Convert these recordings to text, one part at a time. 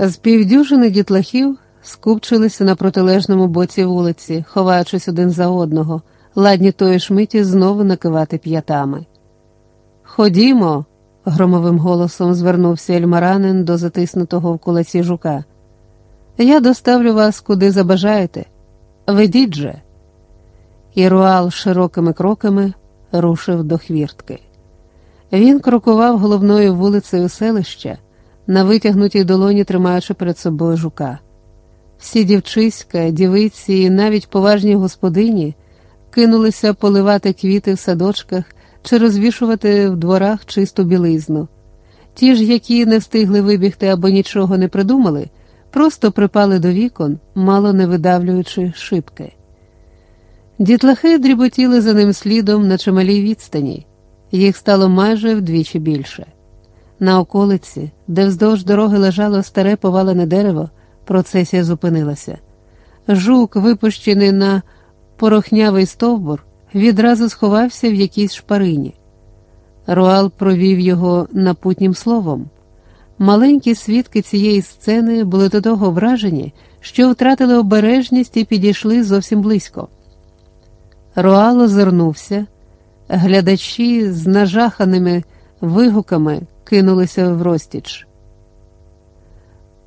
З півдюжини дітлахів скупчилися на протилежному боці вулиці, ховаючись один за одного, ладні тої ж миті знову накивати п'ятами. Ходімо, громовим голосом звернувся Ельмаранин до затиснутого в кулаці жука. Я доставлю вас куди забажаєте. Ведіть же. І Руал широкими кроками рушив до хвіртки. Він крокував головною вулицею селища, на витягнутій долоні тримаючи перед собою жука. Всі дівчиська, дівиці і навіть поважні господині кинулися поливати квіти в садочках чи розвішувати в дворах чисту білизну. Ті ж, які не встигли вибігти або нічого не придумали, просто припали до вікон, мало не видавлюючи шибки. Дітлахи дріботіли за ним слідом на чималій відстані, їх стало майже вдвічі більше. На околиці, де вздовж дороги лежало старе повалене дерево, процесія зупинилася. Жук, випущений на порохнявий стовбур, відразу сховався в якійсь шпарині. Руал провів його напутнім словом. Маленькі свідки цієї сцени були до того вражені, що втратили обережність і підійшли зовсім близько. Руал озирнувся, глядачі з нажаханими вигуками кинулися в розтіч.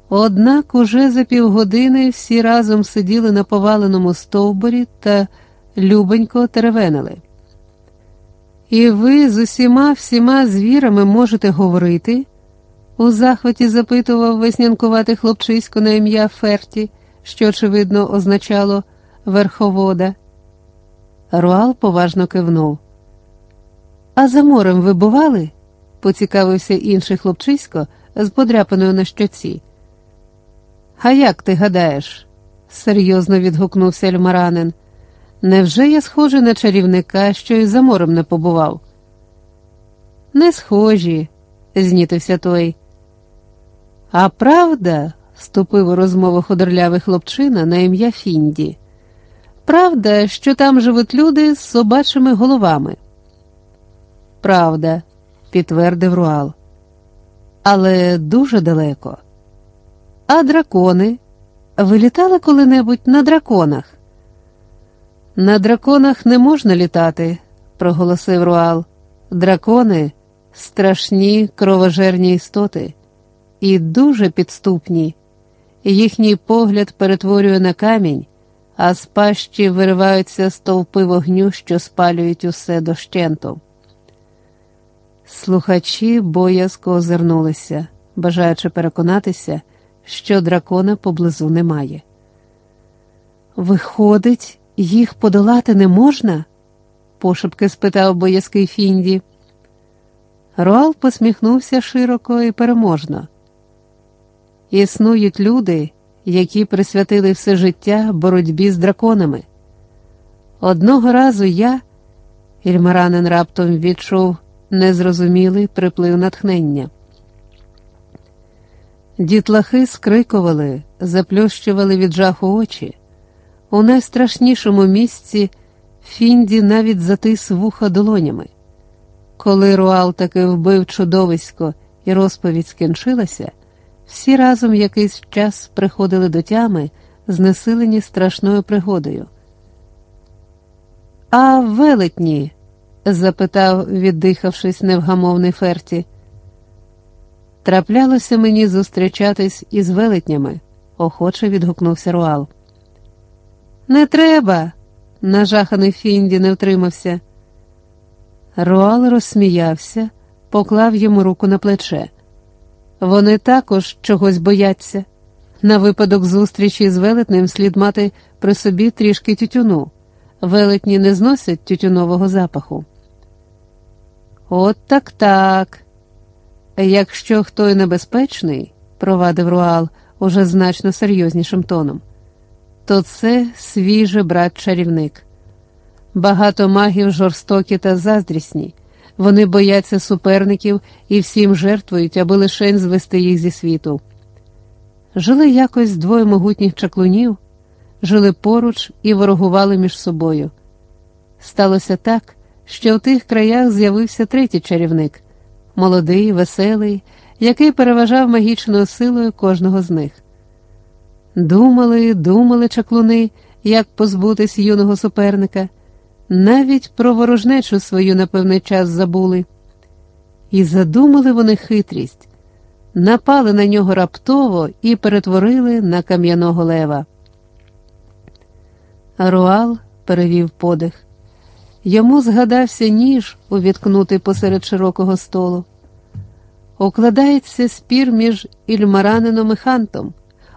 Однак уже за півгодини всі разом сиділи на поваленому стовбурі та любенько теревенили. І ви з усіма всіма звірами можете говорити? У захваті запитував веснянкуватий хлопчисько на ім'я Ферті, що, очевидно, означало верховода. Руал поважно кивнув. А за морем ви бували? Поцікавився інший хлопчисько з подряпаною на щоці. А як ти гадаєш? серйозно відгукнувся Ельмаранин. Невже я схожий на чарівника, що й за морем не побував? Не схожі, знітився той. А правда, вступив у розмову худорлявий хлопчина на ім'я Фінді. Правда, що там живуть люди з собачими головами? Правда, підтвердив Руал. Але дуже далеко. А дракони? Ви літали коли-небудь на драконах? На драконах не можна літати, проголосив Руал. Дракони страшні кровожерні істоти і дуже підступні. Їхній погляд перетворює на камінь, а з пащі вириваються стовпи вогню, що спалюють усе дощенту. Слухачі боязко озирнулися, бажаючи переконатися, що дракона поблизу немає. Виходить, їх подолати не можна? пошепки спитав боязкий Фінді. Руал посміхнувся широко і переможно. Існують люди, які присвятили все життя боротьбі з драконами. Одного разу я, Ільмаранин раптом відчув незрозумілий приплив натхнення. Дітлахи скрикували, заплющували від жаху очі. У найстрашнішому місці Фінді навіть затис вуха долонями. Коли Руал таки вбив чудовисько і розповідь скінчилася, всі разом якийсь час приходили до тями, знесилені страшною пригодою. А велетні? Запитав, віддихавшись, невгамовний Ферті. Траплялося мені зустрічатись із велетнями, охоче відгукнувся Руал. Не треба, нажаханий Фінді не втримався. Руал розсміявся, поклав йому руку на плече. Вони також чогось бояться. На випадок зустрічі з велетнем слід мати при собі трішки тютюну. Велетні не зносять тютюнового запаху. От так так. Якщо хто й небезпечний, провадив Руал уже значно серйознішим тоном, то це свіжий брат чарівник. Багато магів жорстокі та заздрісні. Вони бояться суперників і всім жертвують, аби лишень звести їх зі світу. Жили якось двоє могутніх чаклунів, жили поруч і ворогували між собою. Сталося так, що в тих краях з'явився третій чарівник молодий, веселий, який переважав магічною силою кожного з них. Думали, думали чаклуни, як позбутись юного суперника, навіть про ворожнечу свою на певний час забули. І задумали вони хитрість, напали на нього раптово і перетворили на кам'яного лева. Руал перевів подих. Йому згадався ніж, увіткнутий посеред широкого столу. Укладається спір між Ільмаранином і хантом,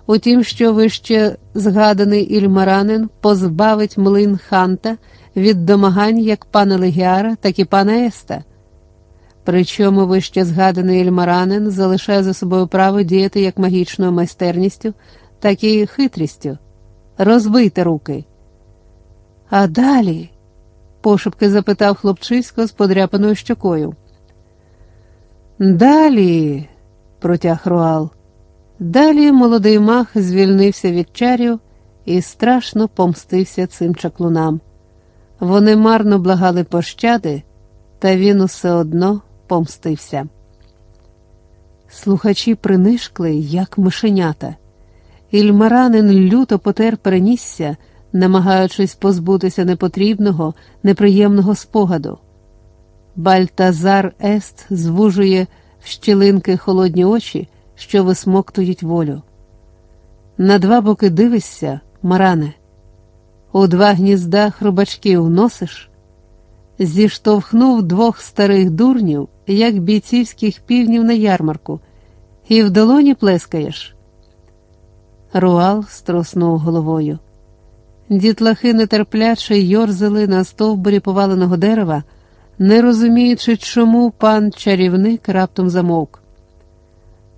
у тім, що вище згаданий Ільмаранин позбавить млин ханта від домагань як пана Легіара, так і пана Еста. Причому вище згаданий Ільмаранин залишає за собою право діяти як магічною майстерністю, так і хитрістю. Розбийте руки. А далі? пошепки запитав хлопчисько з подряпаною щокою. Далі, протяг Руал. Далі молодий мах звільнився від чарів і страшно помстився цим чаклунам. Вони марно благали пощади, та він усе одно помстився. Слухачі принишкли, як мишенята. Ільмаранин люто потер перенісся, намагаючись позбутися непотрібного, неприємного спогаду. Бальтазар Ест звужує в щілинки холодні очі, що висмоктують волю. На два боки дивишся, маране, у два гнізда хрубачків носиш, зіштовхнув двох старих дурнів, як бійцівських півнів на ярмарку, і в долоні плескаєш. Руал строснув головою. Дітлахи нетерпляче йорзали на стовбурі поваленого дерева, не розуміючи, чому пан чарівник раптом замовк.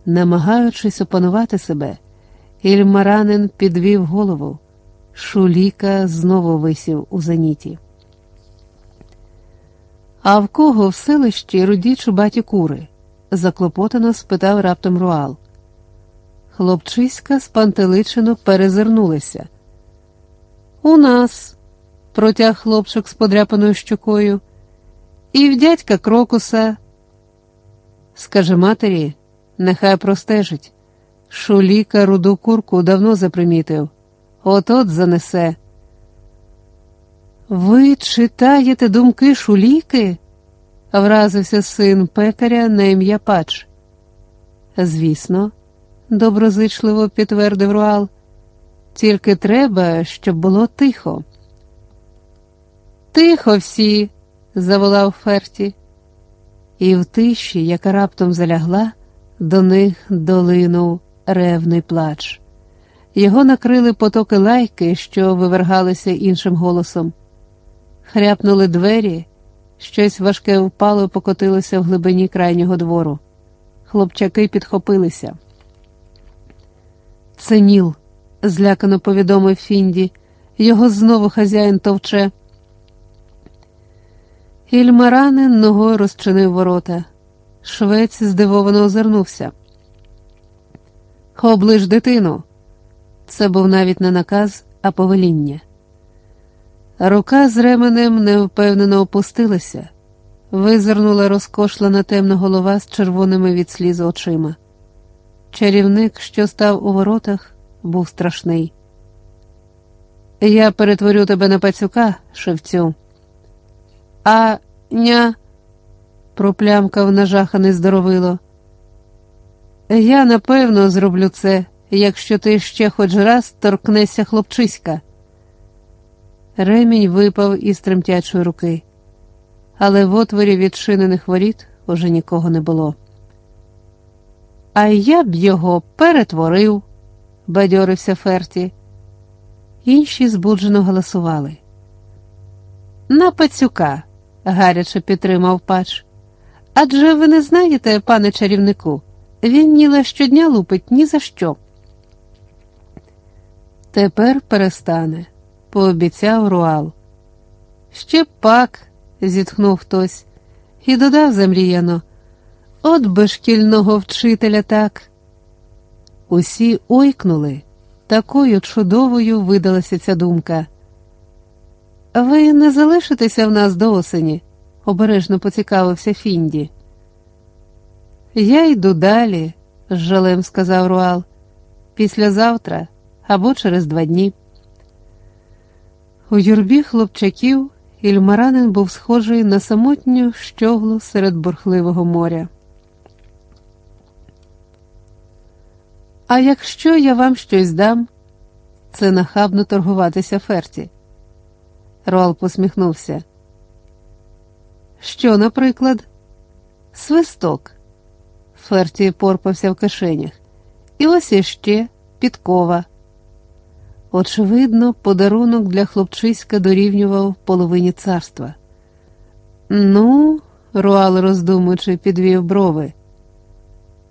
Намагаючись опанувати себе, Ільмаранин підвів голову. Шуліка знову висів у зеніті. А в кого в селищі руді чубаті кури? заклопотано спитав раптом Руал. Хлопчиська спантеличено перезирнулися. У нас, протяг хлопчик з подряпаною щокою, і в дядька крокуса. Скаже матері, нехай простежить. Шуліка руду курку давно запримітив. От от занесе. Ви читаєте думки шуліки? вразився син пекаря на ім'я Пач. Звісно, доброзичливо підтвердив Руал. Тільки треба, щоб було тихо. Тихо всі, заволав Ферті, і в тиші, яка раптом залягла, до них долинув ревний плач. Його накрили потоки лайки, що вивергалися іншим голосом. Хряпнули двері, щось важке впало і покотилося в глибині крайнього двору. Хлопчаки підхопилися. Це Ніл, злякано повідомив Фінді. Його знову хазяїн товче. Ільмаранин ногою розчинив ворота. Швець здивовано озирнувся. Оближ дитину. Це був навіть не наказ, а повеління. Рука з ременем невпевнено опустилася, визирнула розкошлена темна голова з червоними від сліз очима. Чарівник, що став у воротах, був страшний. Я перетворю тебе на пацюка, шевцю. А ня, проплямкав нажаханий здоровило. Я напевно зроблю це, якщо ти ще хоч раз торкнешся хлопчиська. Ремінь випав із тремтячої руки, але в отворі відчинених воріт уже нікого не було. А я б його перетворив, бадьорився Ферті. Інші збуджено голосували. На пацюка, гаряче підтримав пач. Адже ви не знаєте, пане чарівнику, він ніла щодня лупить ні за що. Тепер перестане, пообіцяв Руал. Ще пак, зітхнув хтось, і додав замріяно. От би шкільного вчителя так. Усі ойкнули, такою чудовою видалася ця думка. Ви не залишитеся в нас до осені? обережно поцікавився Фінді. Я йду далі, з жалем сказав Руал. Післязавтра або через два дні. У юрбі хлопчаків Ільмаранин був схожий на самотню щоглу серед бурхливого моря. А якщо я вам щось дам, це нахабно торгуватися Ферті. Роал посміхнувся. Що, наприклад, свисток? Ферті порпався в кишенях. І ось іще підкова. Очевидно, подарунок для хлопчиська дорівнював половині царства. Ну, Руал, роздумуючи, підвів брови.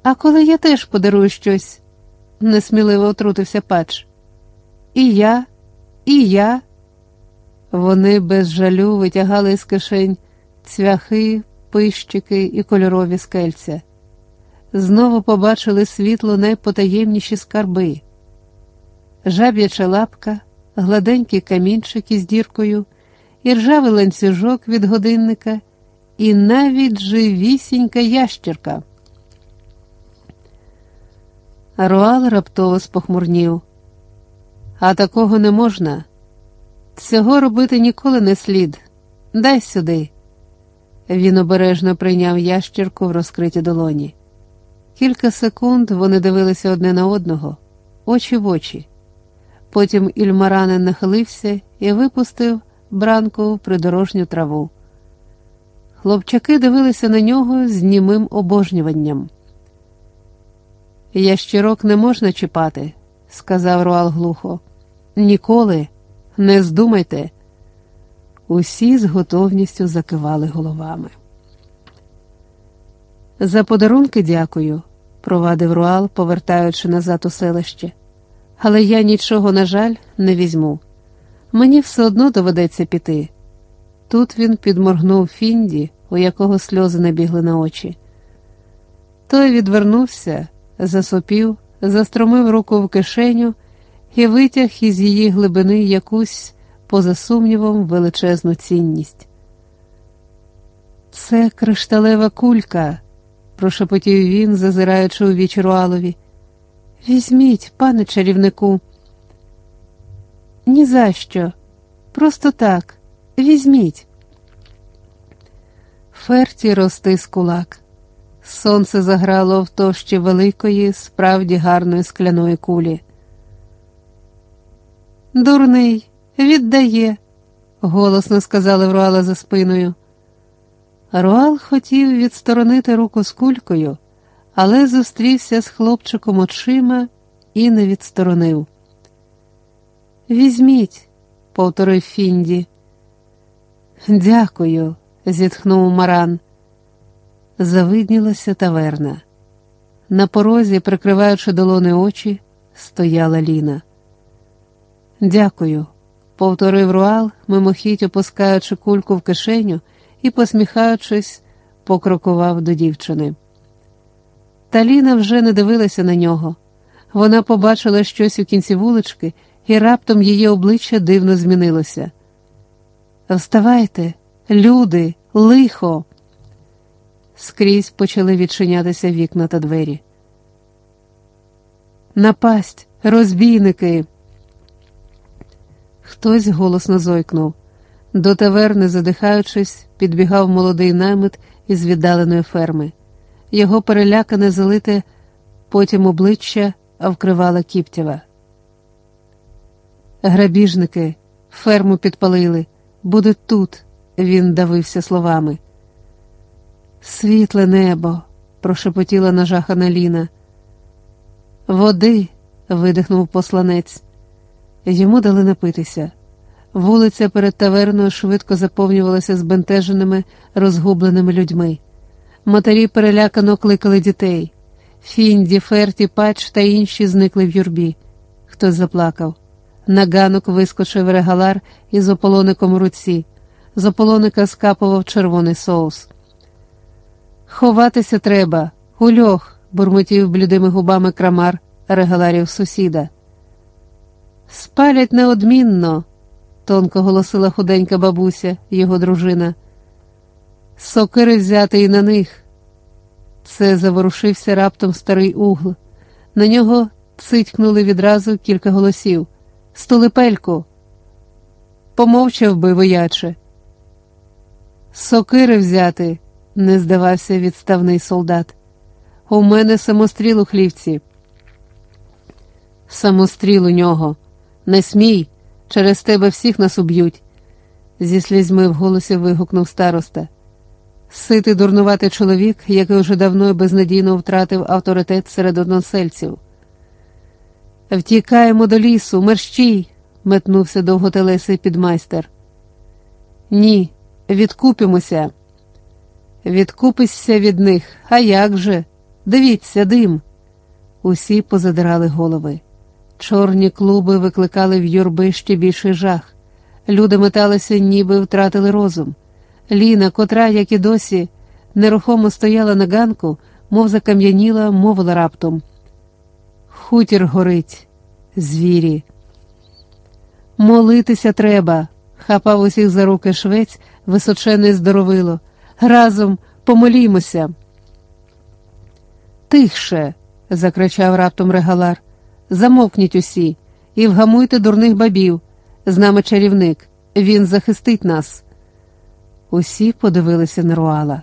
А коли я теж подарую щось, несміливо отрутився пач. І я, і я. Вони без жалю витягали з кишень цвяхи, пищики і кольорові скельця. Знову побачили світло найпотаємніші скарби жаб'яча лапка, гладенький камінчик із діркою, і ржавий ланцюжок від годинника, і навіть живісінька ящерка. Руал раптово спохмурнів. А такого не можна. Цього робити ніколи не слід. Дай сюди. Він обережно прийняв ящерку в розкриті долоні. Кілька секунд вони дивилися одне на одного, очі в очі. Потім Ільмаранин нахилився і випустив бранку в придорожну траву. Хлопчаки дивилися на нього з німим обожнюванням. Ящірок не можна чіпати, сказав Руал глухо. Ніколи не здумайте. Усі з готовністю закивали головами. За подарунки дякую, провадив Руал, повертаючи назад у селище але я нічого, на жаль, не візьму. Мені все одно доведеться піти. Тут він підморгнув Фінді, у якого сльози набігли на очі. Той відвернувся, засопів, застромив руку в кишеню і витяг із її глибини якусь, поза сумнівом, величезну цінність. Це кришталева кулька, прошепотів він, зазираючи у вічі Руалові. Візьміть, пане чарівнику. «Ні за що. Просто так. Візьміть. Ферті розтис кулак. Сонце заграло в товщі великої, справді гарної скляної кулі. Дурний, віддає, голосно сказали Руала за спиною. Руал хотів відсторонити руку з кулькою але зустрівся з хлопчиком очима і не відсторонив. Візьміть, повторив Фінді. Дякую, зітхнув Маран. Завиднілася таверна. На порозі, прикриваючи долони очі, стояла Ліна. Дякую, повторив Руал, мимохідь опускаючи кульку в кишеню і, посміхаючись, покрокував до дівчини. Таліна вже не дивилася на нього. Вона побачила щось у кінці вулички, і раптом її обличчя дивно змінилося. Вставайте, люди, лихо. Скрізь почали відчинятися вікна та двері. Напасть, розбійники. Хтось голосно зойкнув. До таверни, задихаючись, підбігав молодий намит із віддаленої ферми. Його перелякане залите потім обличчя вкривала Кіптєва. Грабіжники, ферму підпалили, буде тут, він давився словами. Світле небо, прошепотіла нажахана Ліна. Води, видихнув посланець. Йому дали напитися. Вулиця перед таверною швидко заповнювалася збентеженими, розгубленими людьми. Матері перелякано кликали дітей. Фінді, Ферті, Пач та інші зникли в юрбі. Хтось заплакав. На ганок вискочив регалар із ополоником у руці. З ополоника скапував червоний соус. Ховатися треба, ульох, бурмотів блідими губами крамар регаларів сусіда. Спалять неодмінно, тонко голосила худенька бабуся, його дружина. Сокири взяти і на них. Це заворушився раптом старий угл. На нього цитькнули відразу кілька голосів. Столипельку. Помовчав би вояче. Сокири взяти, не здавався відставний солдат. У мене самостріл у хлівці. Самостріл у нього. Не смій, через тебе всіх нас уб'ють, зі слізьми в голосі вигукнув староста. Ситий дурнуватий чоловік, який уже давно безнадійно втратив авторитет серед односельців. Втікаємо до лісу, мерщій, метнувся довготелесий підмайстер. Ні, відкупимося. Відкупишся від них, а як же? Дивіться, дим. Усі позадирали голови. Чорні клуби викликали в юрби ще більший жах. Люди металися, ніби втратили розум. Ліна, котра, як і досі, нерухомо стояла на ганку, мов закам'яніла, мовила раптом. Хутір горить, звірі. Молитися треба, хапав усіх за руки швець, височене здоровило. Разом помолімося. Тихше, закричав раптом регалар. Замовкніть усі і вгамуйте дурних бабів. З нами чарівник, він захистить нас. Усі подивилися на Руала.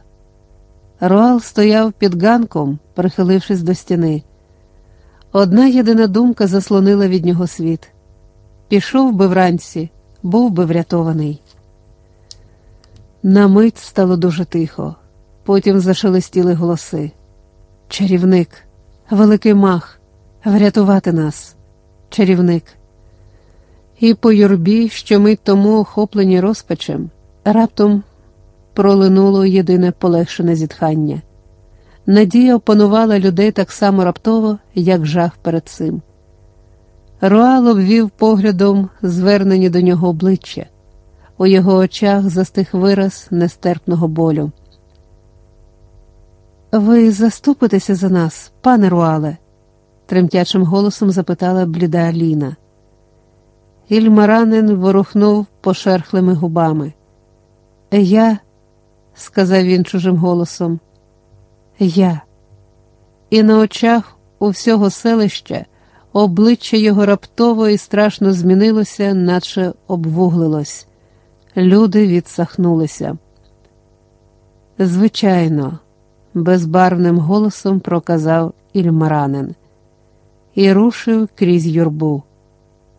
Руал стояв під ганком, прихилившись до стіни. Одна єдина думка заслонила від нього світ. Пішов би вранці, був би врятований. На мить стало дуже тихо, потім зашелестіли голоси. Чарівник, великий мах, врятувати нас, чарівник. І по юрбі, що мить тому охоплені розпачем, раптом пролинуло єдине полегшене зітхання. Надія опанувала людей так само раптово, як жах перед цим. Руал обвів поглядом звернені до нього обличчя. У його очах застиг вираз нестерпного болю. Ви заступитеся за нас, пане Руале? тремтячим голосом запитала бліда Аліна. Ільмаранин ворухнув пошерхлими губами. Я, сказав він чужим голосом, я. І на очах у всього селища обличчя його раптово і страшно змінилося, наче обвуглилось. Люди відсахнулися. Звичайно, безбарвним голосом проказав Ільмаранин і рушив крізь юрбу.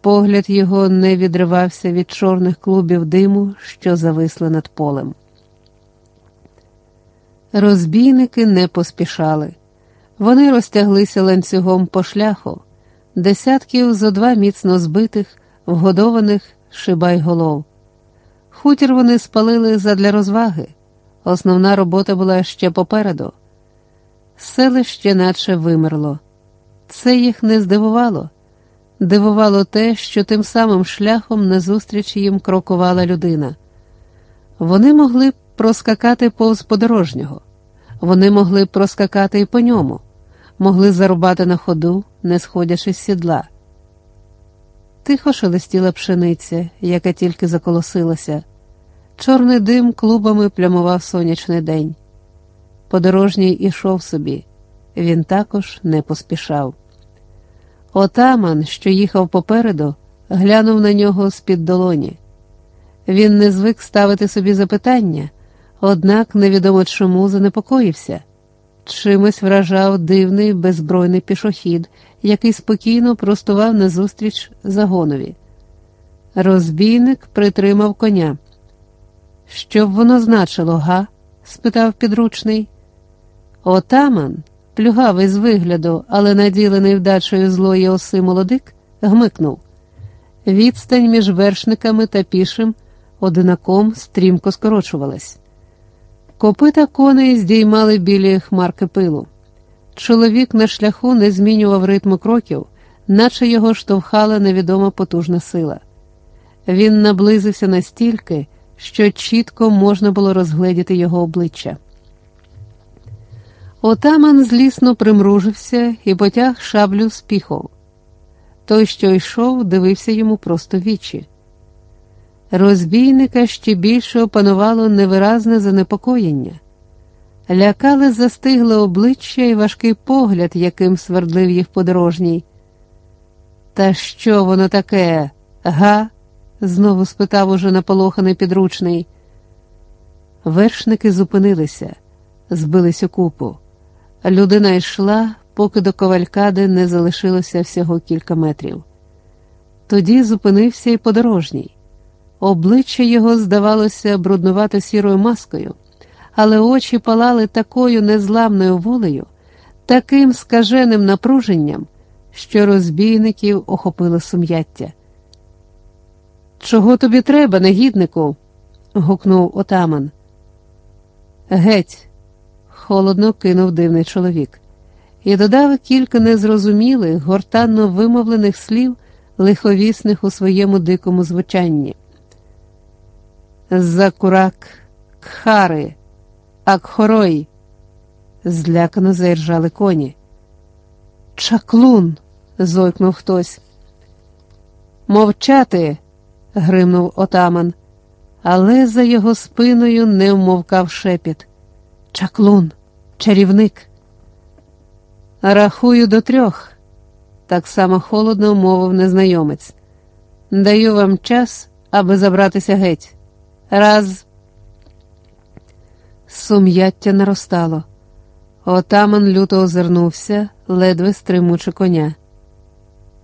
Погляд його не відривався від чорних клубів диму, що зависли над полем. Розбійники не поспішали. Вони розтяглися ланцюгом по шляху, десятків зо два міцно збитих, вгодованих шибайголов. Хутір вони спалили задля розваги. Основна робота була ще попереду. Селище наче вимерло. Це їх не здивувало. Дивувало те, що тим самим шляхом назустріч їм крокувала людина. Вони могли б проскакати повз подорожнього, вони могли б проскакати і по ньому, могли зарубати на ходу, не сходячи з сідла. Тихо шелестіла пшениця, яка тільки заколосилася. Чорний дим клубами плямував сонячний день. Подорожній ішов собі, він також не поспішав. Отаман, що їхав попереду, глянув на нього з-під долоні. Він не звик ставити собі запитання, однак невідомо чому занепокоївся. Чимось вражав дивний беззбройний пішохід, який спокійно простував назустріч загонові. Розбійник притримав коня. Що б воно значило, га? спитав підручний. Отаман, плюгавий з вигляду, але наділений вдачею злої оси молодик, гмикнув. Відстань між вершниками та пішим одинаком стрімко скорочувалась. Копита коней здіймали білі хмарки пилу. Чоловік на шляху не змінював ритму кроків, наче його штовхала невідома потужна сила. Він наблизився настільки, що чітко можна було розгледіти його обличчя. Отаман злісно примружився і потяг шаблю з піхов. Той, що йшов, дивився йому просто вічі. Розбійника ще більше опанувало невиразне занепокоєння. Лякали застигле обличчя і важкий погляд, яким свердлив їх подорожній. Та що воно таке, га? Знову спитав уже наполоханий підручний. Вершники зупинилися, збились у купу. Людина йшла, поки до ковалькади не залишилося всього кілька метрів. Тоді зупинився і подорожній. Обличчя його здавалося бруднувато сірою маскою, але очі палали такою незламною волею, таким скаженим напруженням, що розбійників охопило сум'яття. Чого тобі треба, негіднику? гукнув отаман. Геть, холодно кинув дивний чоловік, і додав кілька незрозумілих, гортанно вимовлених слів, лиховісних у своєму дикому звучанні. Закурак, кхари, акхорой, злякано заіржали коні. Чаклун. зойкнув хтось. Мовчати. Гримнув отаман, але за його спиною не вмовкав шепіт. Чаклун, чарівник. Рахую до трьох, так само холодно мовив незнайомець. Даю вам час, аби забратися геть. Раз. Сум'яття наростало. Отаман люто озирнувся, ледве стримучи коня.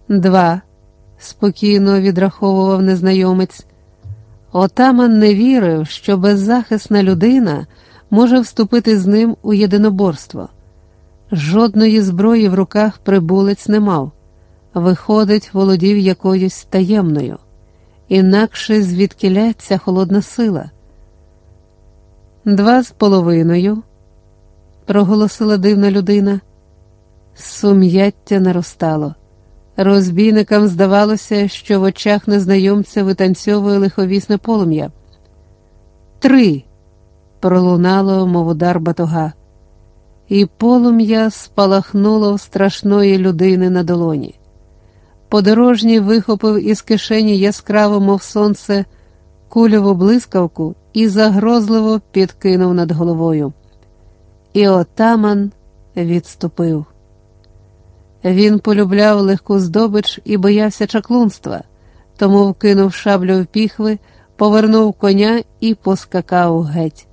Два. Спокійно відраховував незнайомець. Отаман не вірив, що беззахисна людина може вступити з ним у єдиноборство. Жодної зброї в руках прибулець не мав. Виходить, володів якоюсь таємною, інакше звідкиля ця холодна сила. Два з половиною, проголосила дивна людина. Сум'яття наростало. Розбійникам здавалося, що в очах незнайомця витанцьовує лиховісне полум'я. Три. пролунало, мов удар батога, і полум'я спалахнуло в страшної людини на долоні. Подорожній вихопив із кишені яскраво, мов сонце, кульову блискавку і загрозливо підкинув над головою. І отаман відступив. Він полюбляв легку здобич і боявся чаклунства, тому вкинув шаблю в піхви, повернув коня і поскакав геть.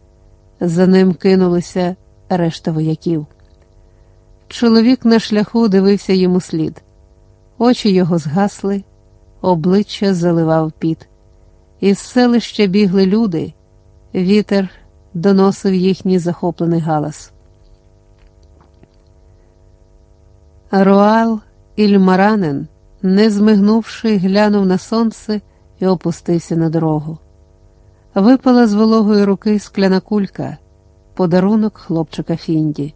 За ним кинулися решта вояків. Чоловік на шляху дивився йому слід, очі його згасли, обличчя заливав піт. Із селища бігли люди, вітер доносив їхній захоплений галас. Роал Ільмаранен, не змигнувши, глянув на сонце і опустився на дорогу. Випала з вологої руки скляна кулька, подарунок хлопчика Фінді.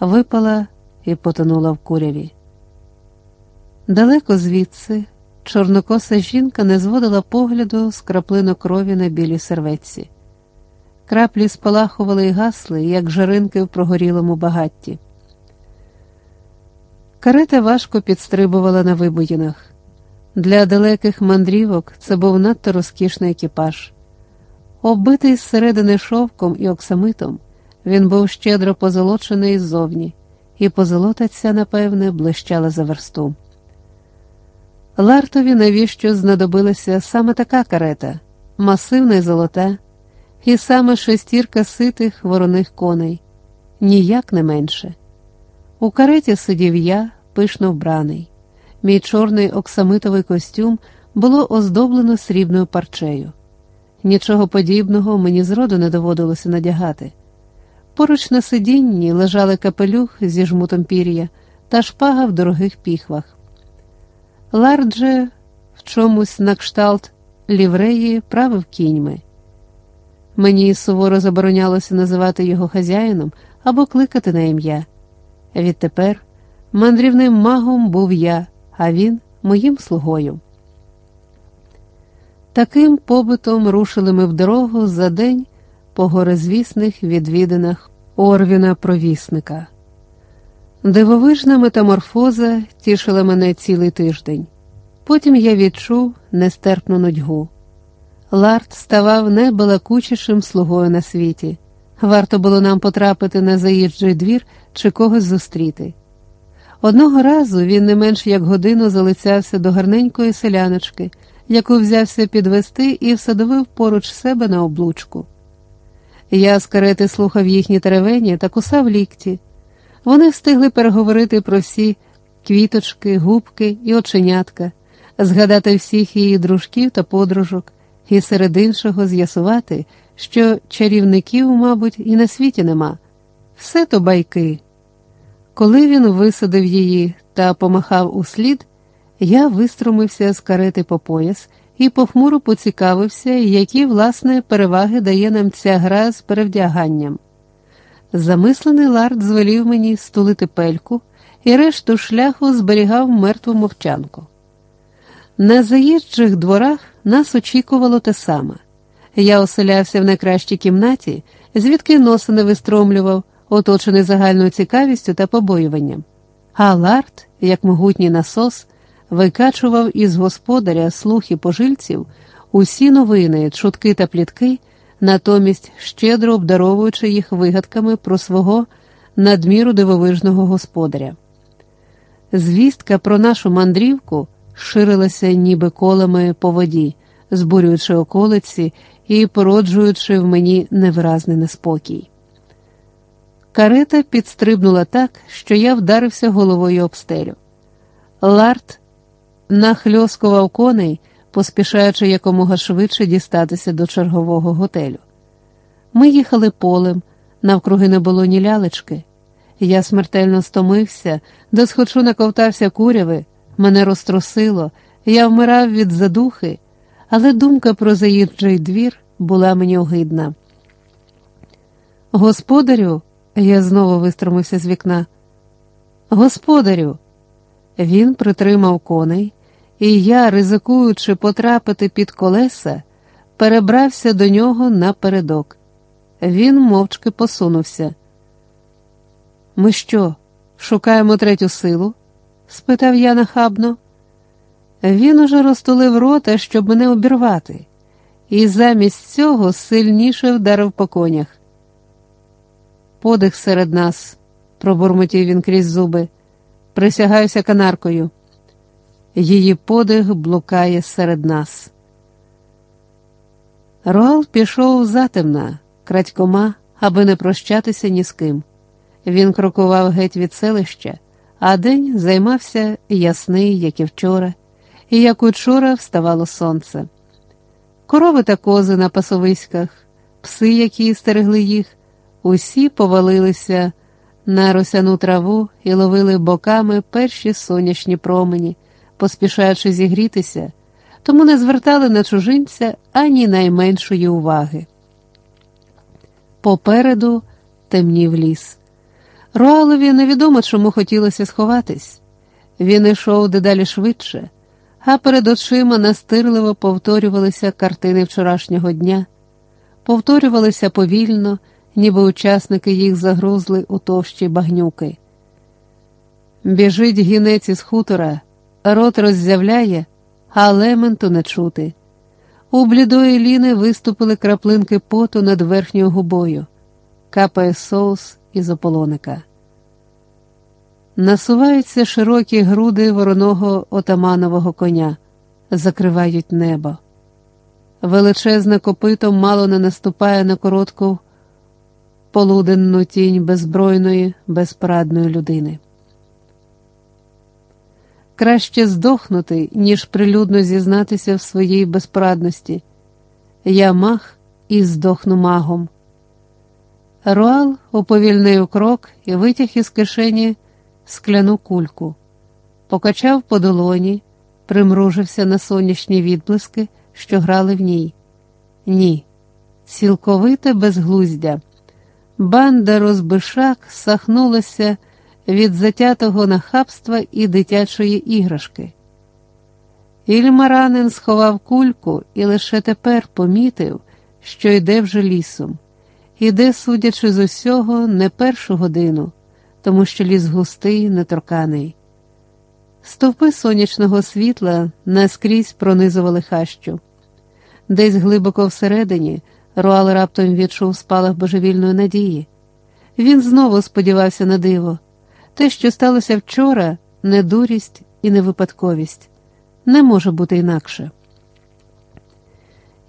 Випала і потонула в куряві. Далеко звідси чорнокоса жінка не зводила погляду з краплину крові на білій серветці. Краплі спалахували й гасли, як жаринки в прогорілому багатті. Карета важко підстрибувала на вибоїнах. Для далеких мандрівок це був надто розкішний екіпаж. Оббитий зсередини шовком і оксамитом, він був щедро позолочений ззовні, і позолота ця, напевне, блищала за версту. Лартові навіщо знадобилася саме така карета, масивна й золота, і саме шестірка ситих вороних коней, ніяк не менше. У кареті сидів я, пишно вбраний. Мій чорний оксамитовий костюм було оздоблено срібною парчею. Нічого подібного мені зроду не доводилося надягати. Поруч на сидінні лежали капелюх зі жмутом пір'я та шпага в дорогих піхвах. Лардже в чомусь на кшталт лівреї правив кіньми. Мені суворо заборонялося називати його хазяїном або кликати на ім'я. Відтепер мандрівним магом був я, а він моїм слугою. Таким побитом рушили ми в дорогу за день по горизвісних відвідинах Орвіна провісника. Дивовижна метаморфоза тішила мене цілий тиждень. Потім я відчув нестерпну нудьгу. Ларт ставав найбалакучішим слугою на світі, Варто було нам потрапити на заїжджий двір чи когось зустріти. Одного разу він не менш як годину залицявся до гарненької селяночки, яку взявся підвести і всадовив поруч себе на облучку. Я з карети слухав їхні теревені та кусав лікті. Вони встигли переговорити про всі квіточки, губки і оченятка, згадати всіх її дружків та подружок, і серед іншого з'ясувати, що чарівників, мабуть, і на світі нема. Все то байки. Коли він висадив її та помахав услід, я виструмився з карети по пояс і похмуро поцікавився, які, власне, переваги дає нам ця гра з перевдяганням. Замислений лард звелів мені стулити пельку і решту шляху зберігав мертву мовчанку. На заїжджих дворах нас очікувало те саме. Я оселявся в найкращій кімнаті, звідки носа не вистромлював, оточений загальною цікавістю та побоюванням. А лард, як могутній насос, викачував із господаря слухи пожильців усі новини, чутки та плітки, натомість щедро обдаровуючи їх вигадками про свого надміру дивовижного господаря. Звістка про нашу мандрівку ширилася ніби колами по воді, збурюючи околиці і породжуючи в мені невиразний неспокій. Карета підстрибнула так, що я вдарився головою об стелю. Ларт нахльоскував коней, поспішаючи якомога швидше дістатися до чергового готелю. Ми їхали полем, навкруги не було ні лялечки. Я смертельно стомився, досхочу наковтався куряви, мене розтрусило, я вмирав від задухи, але думка про заїжджий двір була мені огидна. Господарю, я знову вистромився з вікна. Господарю, він притримав коней, і я, ризикуючи потрапити під колеса, перебрався до нього напередок. Він мовчки посунувся. Ми що, шукаємо третю силу? спитав я нахабно. Він уже розтулив рота, щоб мене обірвати, і замість цього сильніше вдарив по конях. Подих серед нас, пробурмотів він крізь зуби, присягаюся канаркою. Її подих блукає серед нас. Роал пішов затемна, крадькома, аби не прощатися ні з ким. Він крокував геть від селища, а день займався ясний, як і вчора, і як учора вставало сонце. Корови та кози на пасовиськах, пси, які стерегли їх, усі повалилися на росяну траву і ловили боками перші сонячні промені, поспішаючи зігрітися, тому не звертали на чужинця ані найменшої уваги. Попереду темнів ліс. Руалові невідомо чому хотілося сховатись. Він йшов дедалі швидше, а перед очима настирливо повторювалися картини вчорашнього дня, повторювалися повільно, ніби учасники їх загрузли у товщі багнюки. Біжить гінець із хутора, рот роззявляє, а лементу не чути. У блідої ліни виступили краплинки поту над верхньою губою, капає соус із ополоника. Насуваються широкі груди вороного отаманового коня, закривають небо. Величезне копито мало не наступає на коротку полуденну тінь беззбройної, безпорадної людини. Краще здохнути, ніж прилюдно зізнатися в своїй безпорадності. Я маг і здохну магом. Руал уповільнив крок і витяг із кишені скляну кульку, покачав по долоні, примружився на сонячні відблиски, що грали в ній. Ні, цілковите безглуздя. Банда розбишак сахнулася від затятого нахабства і дитячої іграшки. Ільмаранин сховав кульку і лише тепер помітив, що йде вже лісом. Іде, судячи з усього, не першу годину, тому що ліс густий, неторканий. Стовпи сонячного світла наскрізь пронизували хащу. Десь глибоко всередині Руал раптом відчув спалах божевільної надії. Він знову сподівався на диво. Те, що сталося вчора, не дурість і не випадковість, не може бути інакше.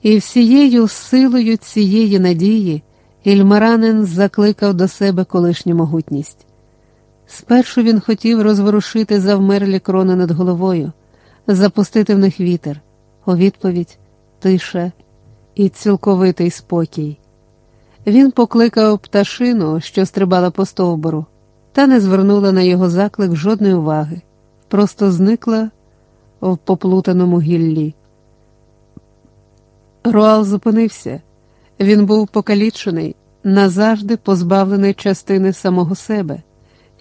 І всією силою цієї надії Ільмаранин закликав до себе колишню могутність. Спершу він хотів розворушити завмерлі крони над головою, запустити в них вітер, у відповідь тиша і цілковитий спокій. Він покликав пташину, що стрибала по стовбуру, та не звернула на його заклик жодної уваги, просто зникла в поплутаному гіллі. Руал зупинився. Він був покалічений, назавжди позбавлений частини самого себе,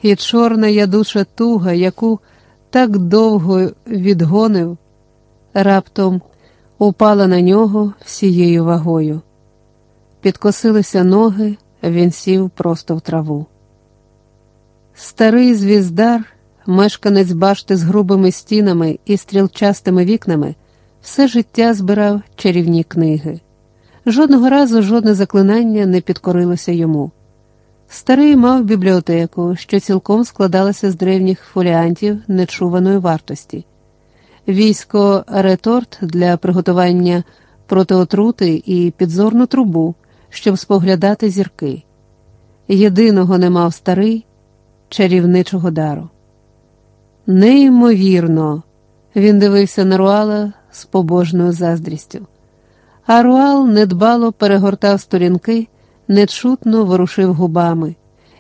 і чорна ядуча туга, яку так довго відгонив, раптом упала на нього всією вагою. Підкосилися ноги, він сів просто в траву. Старий звіздар, мешканець башти з грубими стінами і стрілчастими вікнами, все життя збирав чарівні книги. Жодного разу жодне заклинання не підкорилося йому. Старий мав бібліотеку, що цілком складалася з древніх фоліантів нечуваної вартості, військо реторт для приготування протиотрути і підзорну трубу, щоб споглядати зірки. Єдиного не мав старий чарівничого дару. Неймовірно, він дивився на Руала з побожною заздрістю. А Руал недбало перегортав сторінки, нечутно ворушив губами,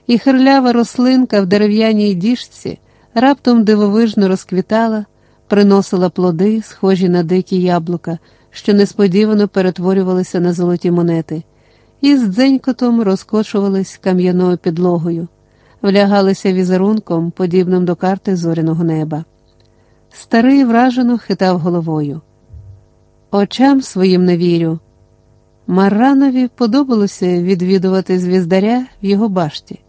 і хирлява рослинка в дерев'яній діжці раптом дивовижно розквітала, приносила плоди, схожі на дикі яблука, що несподівано перетворювалися на золоті монети, і з дзенькотом розкочувались кам'яною підлогою, влягалися візерунком, подібним до карти зоряного неба. Старий вражено хитав головою. Очам своїм не вірю. Маранові подобалося відвідувати звіздаря в його башті.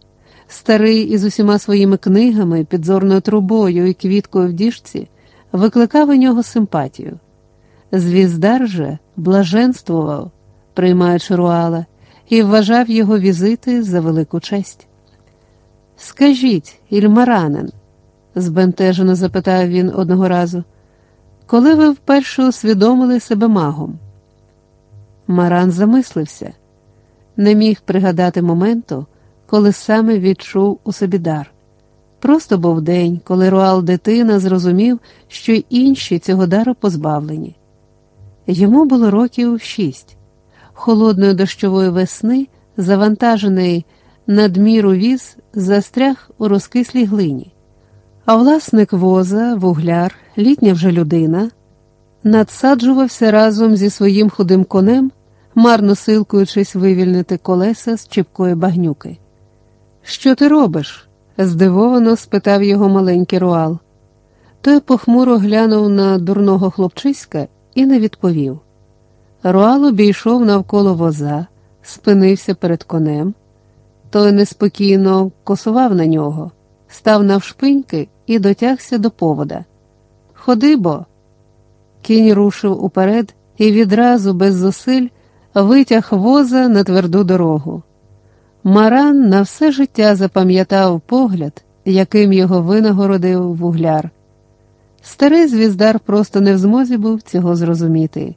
Старий із усіма своїми книгами, підзорною трубою і квіткою в діжці викликав у нього симпатію. Звіздар же блаженствував, приймаючи руала, і вважав його візити за велику честь. Скажіть, Ільмаранен, збентежено запитав він одного разу, коли ви вперше усвідомили себе магом? Маран замислився, не міг пригадати моменту, коли саме відчув у собі дар. Просто був день, коли Руал дитина зрозумів, що й інші цього дару позбавлені. Йому було років шість. Холодної дощової весни, завантажений надміру віз, застряг у розкислій глині. А власник воза, вугляр, літня вже людина, надсаджувався разом зі своїм худим конем, марно силкуючись вивільнити колеса з чіпкої багнюки. Що ти робиш? Здивовано спитав його маленький руал. Той похмуро глянув на дурного хлопчиська і не відповів. Руал обійшов навколо воза, спинився перед конем. Той неспокійно косував на нього, став навшпиньки і дотягся до повода. Ходи бо. Кінь рушив уперед і відразу без зусиль витяг воза на тверду дорогу. Маран на все життя запам'ятав погляд, яким його винагородив вугляр. Старий звіздар просто не в змозі був цього зрозуміти.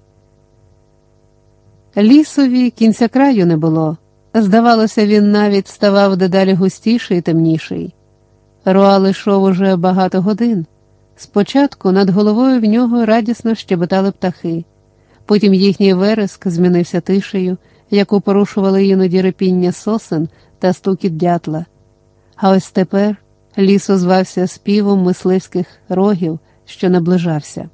Лісові кінця краю не було. Здавалося, він навіть ставав дедалі густіший і темніший. Руал йшов уже багато годин. Спочатку над головою в нього радісно щебетали птахи, потім їхній вереск змінився тишею, яку порушували іноді репіння сосен та стукіт дятла. А ось тепер ліс озвався співом мисливських рогів, що наближався.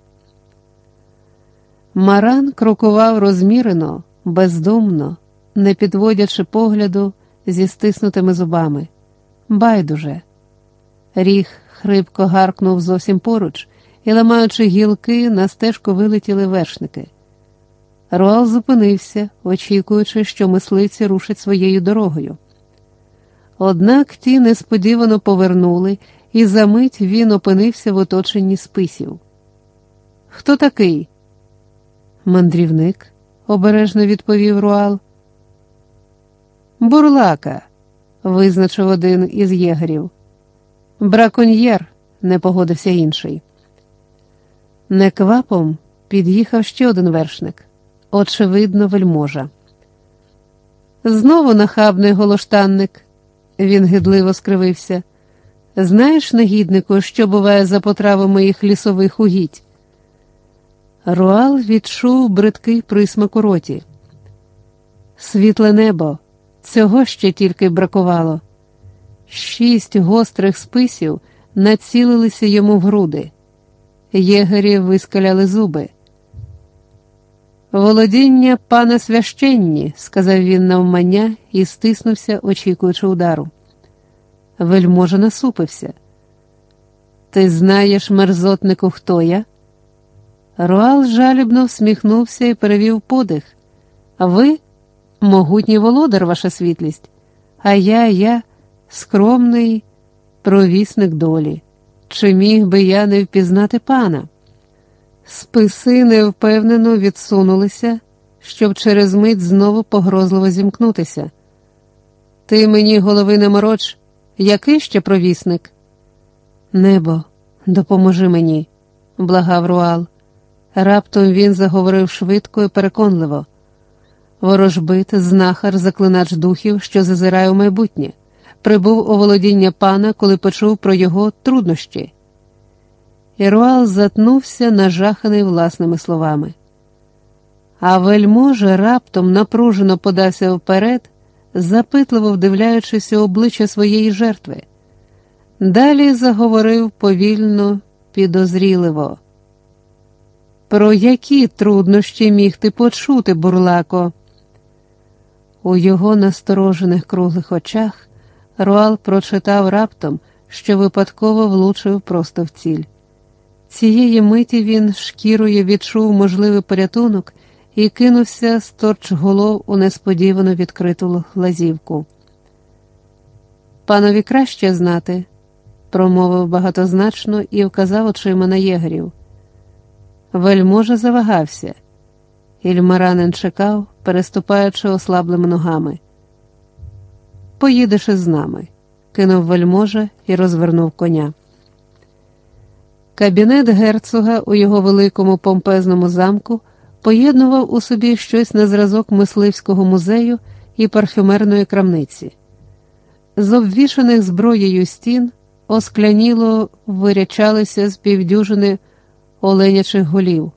Маран крокував розмірено, бездумно, не підводячи погляду зі стиснутими зубами. Байдуже. Ріг хрипко гаркнув зовсім поруч і, ламаючи гілки, на стежку вилетіли вершники. Руал зупинився, очікуючи, що мисливці рушать своєю дорогою. Однак ті несподівано повернули, і за мить він опинився в оточенні списів. Хто такий? Мандрівник, обережно відповів Руал. Бурлака, визначив один із єгерів. Браконьєр, не погодився інший. Неквапом під'їхав ще один вершник, очевидно, вельможа. Знову нахабний голоштанник, він гидливо скривився. Знаєш, негіднику, що буває за потрави моїх лісових угідь? Руал відчув бридкий присмак у роті. Світле небо, цього ще тільки бракувало. Шість гострих списів націлилися йому в груди. Єгері вискаляли зуби. Володіння пана священні, сказав він навмання і стиснувся, очікуючи удару. Вельможа насупився. Ти знаєш, мерзотнику, хто я? Руал жалібно всміхнувся і перевів подих. Ви могутній володар, ваша світлість, а я, я скромний провісник долі. Чи міг би я не впізнати пана? Списи невпевнено відсунулися, щоб через мить знову погрозливо зімкнутися. Ти мені голови не мороч, який ще провісник? Небо, допоможи мені, благав Руал. Раптом він заговорив швидко і переконливо. Ворожбит, знахар, заклинач духів, що зазирає у майбутнє, прибув у володіння пана, коли почув про його труднощі. Іруал затнувся, нажаханий власними словами. А вельможа раптом напружено подався вперед, запитливо вдивляючись у обличчя своєї жертви. Далі заговорив повільно, підозріливо. Про які труднощі міг ти почути, бурлако? У його насторожених круглих очах Руал прочитав раптом, що випадково влучив просто в ціль. Цієї миті він шкірою відчув можливий порятунок і кинувся сторч голов у несподівано відкриту лазівку. Панові краще знати, промовив багатозначно і вказав очима на єгерів. Вельможа завагався. Ільмаранин чекав, переступаючи ослаблими ногами. Поїдеш із нами, кинув вельможа і розвернув коня. Кабінет герцога у його великому помпезному замку поєднував у собі щось на зразок мисливського музею і парфюмерної крамниці. З обвішаних зброєю стін оскляніло вирячалися з півдюжини оленячих голів.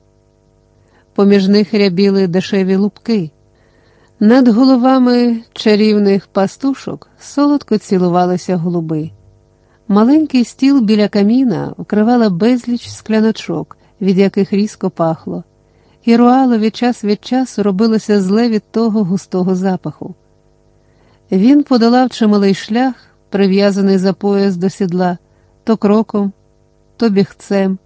Поміж них рябіли дешеві лупки. Над головами чарівних пастушок солодко цілувалися голуби. Маленький стіл біля каміна вкривала безліч скляночок, від яких різко пахло, і Руалові час від часу робилося зле від того густого запаху. Він подолав чималий шлях, прив'язаний за пояс до сідла, то кроком, то бігцем.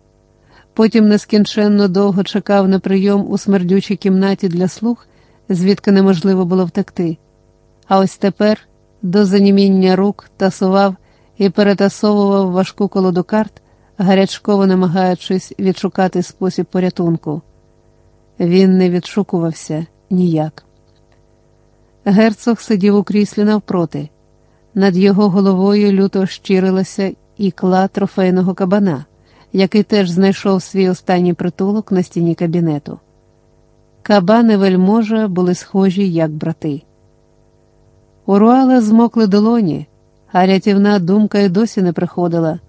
Потім нескінченно довго чекав на прийом у смердючій кімнаті для слуг, звідки неможливо було втекти. А ось тепер до заніміння рук тасував і перетасовував важку колоду карт, гарячково намагаючись відшукати спосіб порятунку. Він не відшукувався ніяк. Герцог сидів у кріслі навпроти. Над його головою люто щирилася ікла трофейного кабана, який теж знайшов свій останній притулок на стіні кабінету. Кабани вельможа були схожі, як брати. У Руала змокли долоні, а рятівна думка й досі не приходила.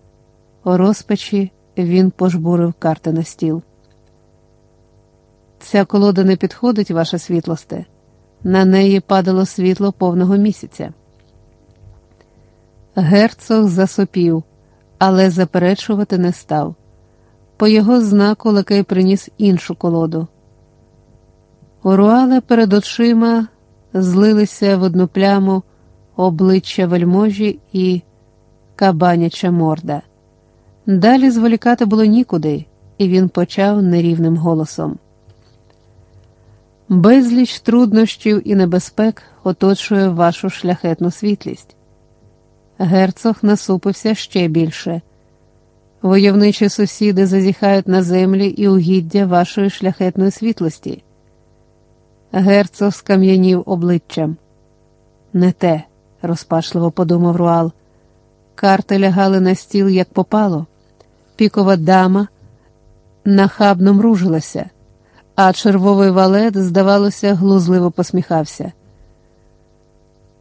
У розпачі він пожбурив карти на стіл. Ця колода не підходить, ваша світлосте. На неї падало світло повного місяця. Герцог засопів, але заперечувати не став. По його знаку лакей приніс іншу колоду. У перед очима злилися в одну пляму обличчя вельможі і кабаняча морда. Далі зволікати було нікуди, і він почав нерівним голосом. Безліч труднощів і небезпек оточує вашу шляхетну світлість. Герцог насупився ще більше. Войовничі сусіди зазіхають на землі і угіддя вашої шляхетної світлості. Герцог скам'янів обличчям. Не те, розпачливо подумав Руал. Карти лягали на стіл, як попало. Пікова дама нахабно мружилася, а червовий валет, здавалося, глузливо посміхався.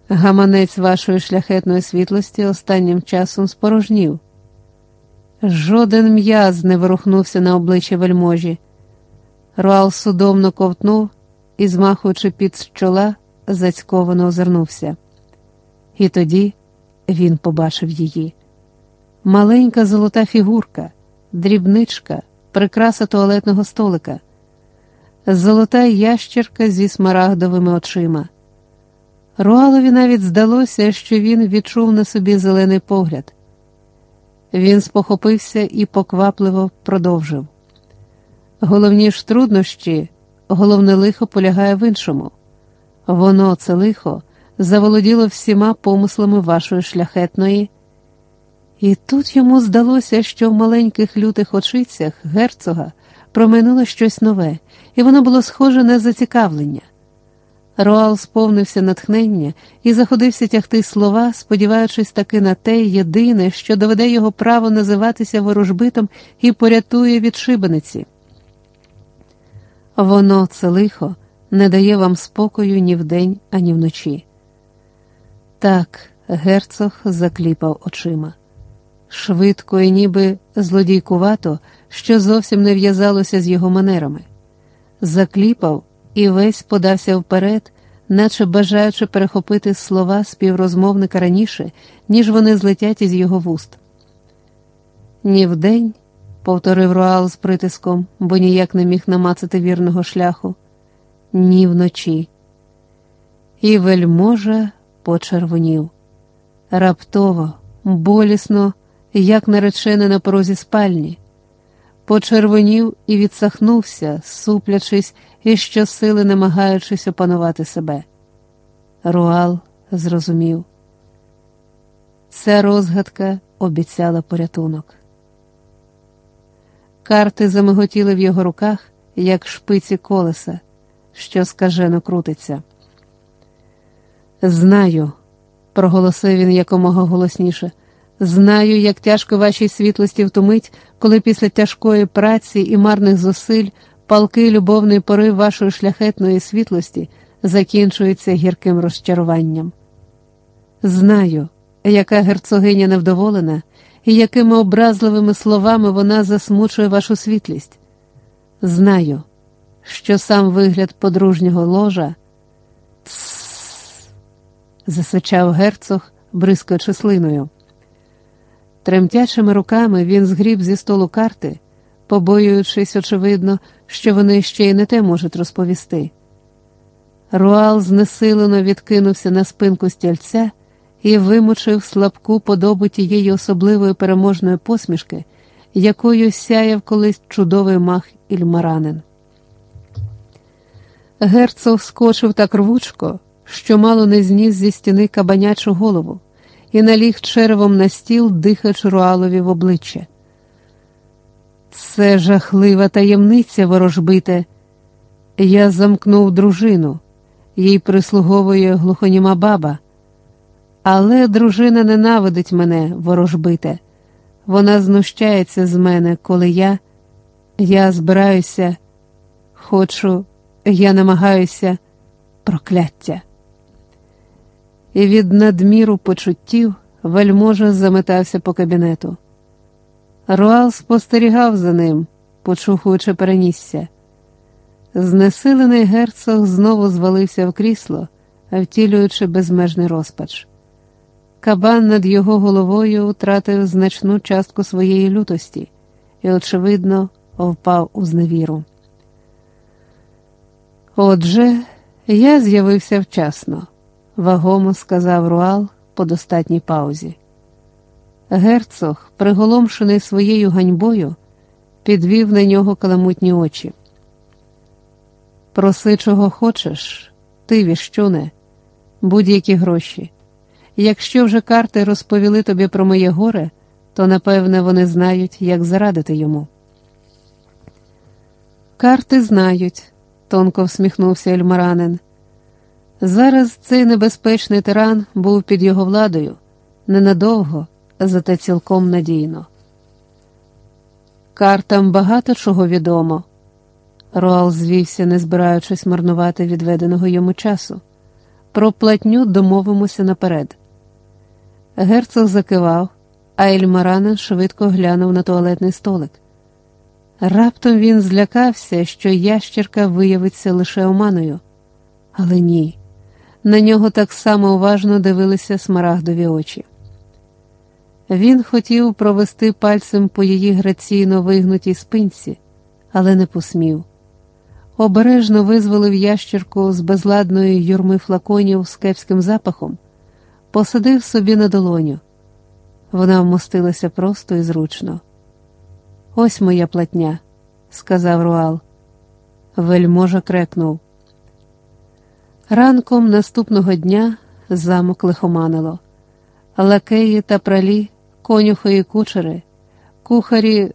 Гаманець вашої шляхетної світлості останнім часом спорожнів. Жоден м'яз не ворухнувся на обличчя вельможі. Руал судомно ковтнув і, змахуючи під чола, зацьковано озирнувся. І тоді він побачив її. Маленька золота фігурка, дрібничка, прикраса туалетного столика, золота ящерка зі смарагдовими очима. Руалові навіть здалося, що він відчув на собі зелений погляд. Він спохопився і поквапливо продовжив. Головні ж труднощі, головне лихо полягає в іншому. Воно, це лихо, заволоділо всіма помислами вашої шляхетної. І тут йому здалося, що в маленьких лютих очицях герцога проминуло щось нове, і воно було схоже на зацікавлення. Роал сповнився натхнення і заходився тягти слова, сподіваючись таки на те єдине, що доведе його право називатися ворожбитом і порятує від шибениці. Воно, це лихо, не дає вам спокою ні вдень, ані вночі. Так, герцог закліпав очима. Швидко і ніби злодійкувато, що зовсім не в'язалося з його манерами. Закліпав і весь подався вперед, наче бажаючи перехопити слова співрозмовника раніше, ніж вони злетять із його вуст. Ні вдень, повторив Руал з притиском, бо ніяк не міг намацати вірного шляху, ні вночі. І вельможа почервонів. Раптово, болісно, як наречене на порозі спальні почервонів і відсахнувся, суплячись і щосили намагаючись опанувати себе. Руал зрозумів. Ця розгадка обіцяла порятунок. Карти замиготіли в його руках, як шпиці колеса, що скажено крутиться. Знаю, проголосив він якомога голосніше. Знаю, як тяжко вашій світлості втомить, коли після тяжкої праці і марних зусиль палкий любовний порив вашої шляхетної світлості закінчується гірким розчаруванням. Знаю, яка герцогиня невдоволена і якими образливими словами вона засмучує вашу світлість. Знаю, що сам вигляд подружнього ложа «Тссс», засичав герцог, бризкаючи слиною. Тремтячими руками він згріб зі столу карти, побоюючись, очевидно, що вони ще й не те можуть розповісти. Руал знесилено відкинувся на спинку стільця і вимучив слабку подобу тієї особливої переможної посмішки, якою сяяв колись чудовий мах ільмаранин. Герцог скочив так рвучко, що мало не зніс зі стіни кабанячу голову і наліг черевом на стіл, дихаючи Руалові в обличчя. Це жахлива таємниця, ворожбите. Я замкнув дружину, їй прислуговує глухоніма баба. Але дружина ненавидить мене, ворожбите. Вона знущається з мене, коли я. Я збираюся, хочу, я намагаюся прокляття і від надміру почуттів вельможа заметався по кабінету. Руал спостерігав за ним, почухуючи перенісся. Знесилений герцог знову звалився в крісло, втілюючи безмежний розпач. Кабан над його головою втратив значну частку своєї лютості і, очевидно, впав у зневіру. Отже, я з'явився вчасно вагомо сказав Руал по достатній паузі. Герцог, приголомшений своєю ганьбою, підвів на нього каламутні очі. Проси, чого хочеш, ти віщуне, будь-які гроші. Якщо вже карти розповіли тобі про моє горе, то напевне вони знають, як зарадити йому. Карти знають, тонко всміхнувся Ельмаранен. Зараз цей небезпечний тиран був під його владою ненадовго, зате цілком надійно. Картам багато чого відомо. Руал звівся, не збираючись марнувати відведеного йому часу. Про платню домовимося наперед. Герцог закивав, а Ельмаранен швидко глянув на туалетний столик. Раптом він злякався, що ящірка виявиться лише оманою. Але ні, на нього так само уважно дивилися смарагдові очі. Він хотів провести пальцем по її граційно вигнутій спинці, але не посмів. Обережно визволив ящірку з безладної юрми флаконів з кепським запахом, посадив собі на долоню. Вона вмостилася просто і зручно. Ось моя платня, сказав Руал. Вельможа крекнув. Ранком наступного дня замок лихоманило. Лакеї та пралі, конюхи і кучери, кухарі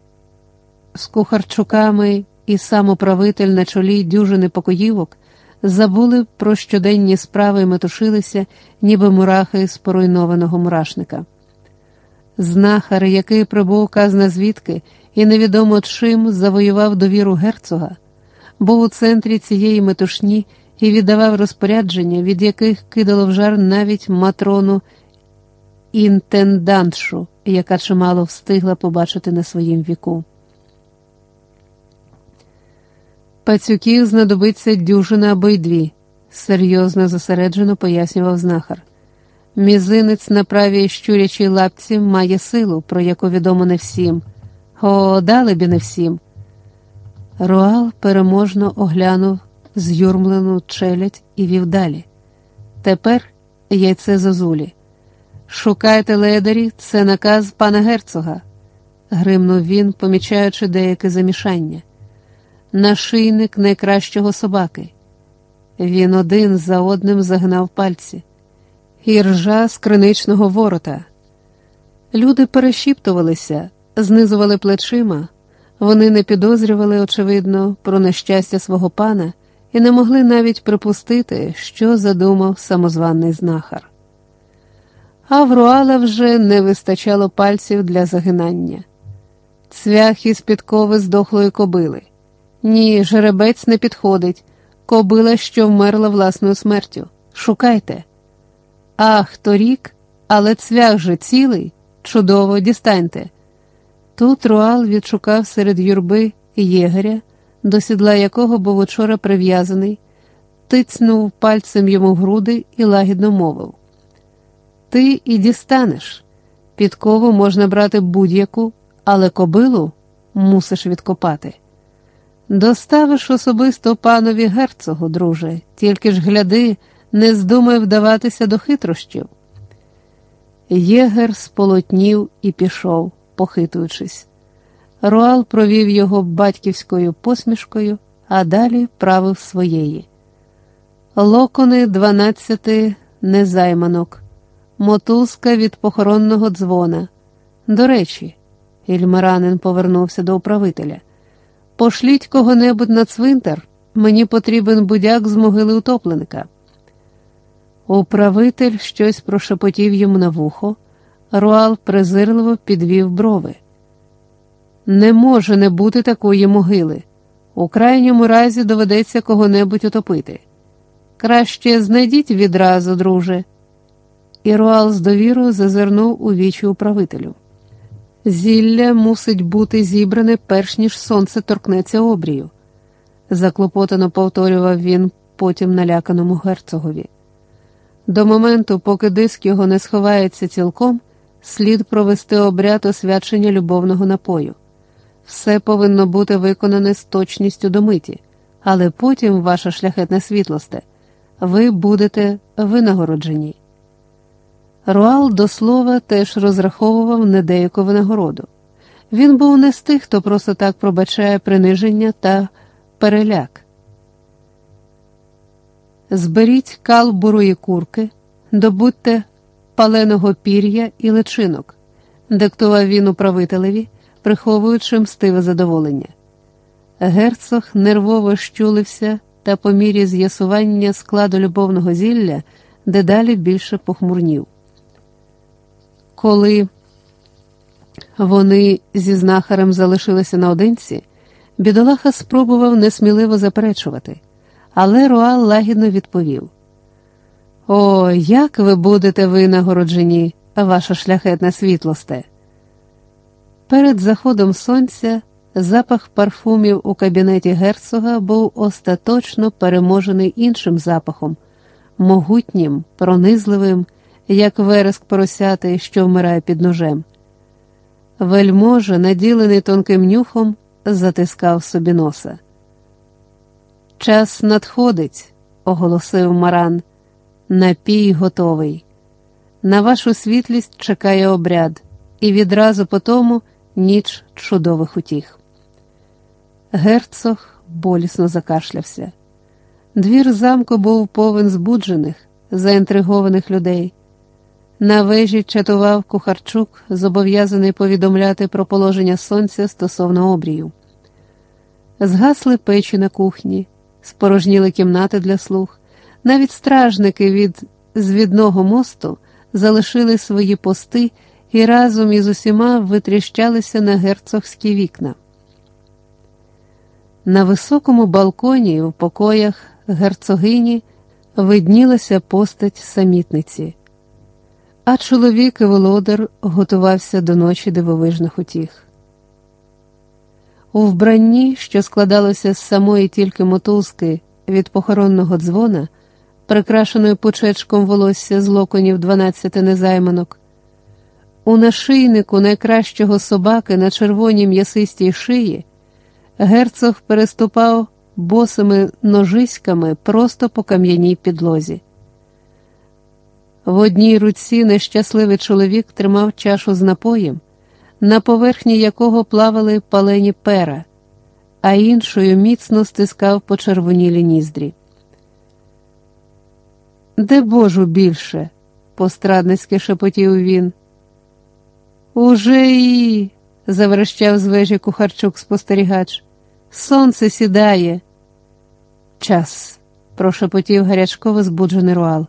з кухарчуками і самоправитель на чолі дюжини покоївок забули про щоденні справи і метушилися, ніби мурахи з поруйнованого мурашника. Знахар, який прибув казна звідки і невідомо чим завоював довіру герцога, був у центрі цієї метушні і віддавав розпорядження, від яких кидало в жар навіть матрону інтендантшу, яка чимало встигла побачити на своїм віку. Пацюків знадобиться дюжина або й дві, серйозно зосереджено пояснював знахар. Мізинець на правій щурячій лапці має силу, про яку відомо не всім. О, далебі не всім. Руал переможно оглянув з'юрмлену челядь і вів далі. Тепер яйце зозулі. Шукайте ледарі, це наказ пана герцога, гримнув він, помічаючи деяке замішання. Нашийник найкращого собаки. Він один за одним загнав пальці, і ржа з криничного ворота. Люди перешіптувалися, знизували плечима, вони не підозрювали, очевидно, про нещастя свого пана і не могли навіть припустити, що задумав самозваний знахар. А в Руала вже не вистачало пальців для загинання. Цвях із підкови здохлої кобили. Ні, жеребець не підходить, кобила, що вмерла власною смертю. Шукайте. Ах, торік, але цвях же цілий, чудово дістаньте. Тут Руал відшукав серед юрби єгеря, до сідла якого був учора прив'язаний, тицнув пальцем йому груди і лагідно мовив: Ти і дістанеш. Підкову можна брати будь-яку, але кобилу мусиш відкопати. Доставиш особисто панові герцогу, друже, тільки ж гляди, не здумай вдаватися до хитрощів. Єгер сполотнів і пішов, похитуючись. Руал провів його батьківською посмішкою, а далі правив своєї. Локони дванадцяти незайманок, мотузка від похоронного дзвона. До речі, Ільмаранин повернувся до управителя. Пошліть кого-небудь на цвинтар, мені потрібен будяк з могили утопленика. Управитель щось прошепотів йому на вухо, Руал презирливо підвів брови. Не може не бути такої могили. У крайньому разі доведеться кого-небудь утопити. Краще знайдіть відразу, друже. І Руал з довірою зазирнув у вічі управителю. Зілля мусить бути зібране, перш ніж сонце торкнеться обрію, заклопотано повторював він потім наляканому герцогові. До моменту, поки диск його не сховається цілком, слід провести обряд освячення любовного напою. Все повинно бути виконане з точністю до миті, але потім, ваша шляхетна світлосте, ви будете винагороджені. Руал до слова теж розраховував недеяку винагороду. Він був не з тих, хто просто так пробачає приниження та переляк. Зберіть кал бурої курки, добудьте паленого пір'я і личинок, диктував він управителеві, приховуючи мстиве задоволення. Герцог нервово щулився та по мірі з'ясування складу любовного зілля дедалі більше похмурнів. Коли вони зі знахарем залишилися наодинці, бідолаха спробував несміливо заперечувати, але Руал лагідно відповів: О, як ви будете винагороджені, ваша шляхетна світлосте! Перед заходом сонця запах парфумів у кабінеті герцога був остаточно переможений іншим запахом, могутнім, пронизливим, як вереск поросяти, що вмирає під ножем. Вельможа, наділений тонким нюхом, затискав собі носа. Час надходить, оголосив Маран. Напій готовий. На вашу світлість чекає обряд, і відразу по тому ніч чудових утіх. Герцог болісно закашлявся. Двір замку був повен збуджених, заінтригованих людей. На вежі чатував Кухарчук, зобов'язаний повідомляти про положення сонця стосовно обрію. Згасли печі на кухні, спорожніли кімнати для слуг, навіть стражники від звідного мосту залишили свої пости і разом із усіма витріщалися на герцогські вікна. На високому балконі в покоях герцогині виднілася постать самітниці, а чоловік і володар готувався до ночі дивовижних утіх. У вбранні, що складалося з самої тільки мотузки від похоронного дзвона, прикрашеною пучечком волосся з локонів дванадцяти незайманок, у нашийнику найкращого собаки на червоній м'ясистій шиї, герцог переступав босими ножиськами просто по кам'яній підлозі. В одній руці нещасливий чоловік тримав чашу з напоєм, на поверхні якого плавали палені пера, а іншою міцно стискав почервонілі ніздрі. Де Божу більше? пострадницьки шепотів він. Уже і. заверещав з вежі кухарчук спостерігач. Сонце сідає. Час, прошепотів гарячково збуджений руал.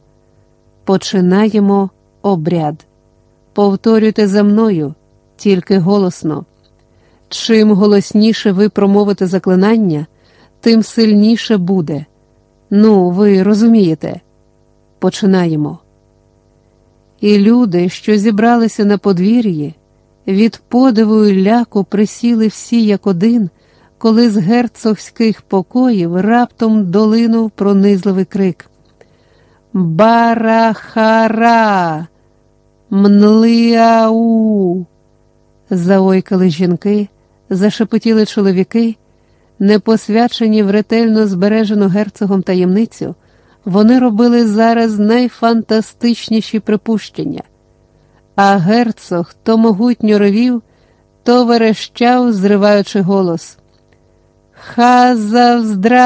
Починаємо обряд. Повторюйте за мною, тільки голосно. Чим голосніше ви промовите заклинання, тим сильніше буде. Ну, ви розумієте. Починаємо. І люди, що зібралися на подвір'ї, від подиву і ляку присіли всі як один, коли з герцогських покоїв раптом долинув пронизливий крик. Барахара, мнлиау. Заойкали жінки, зашепотіли чоловіки, непосвячені в ретельно збережену герцогом таємницю. Вони робили зараз найфантастичніші припущення, а герцог то могутньо ревів, то верещав, зриваючи голос. Хазавздра,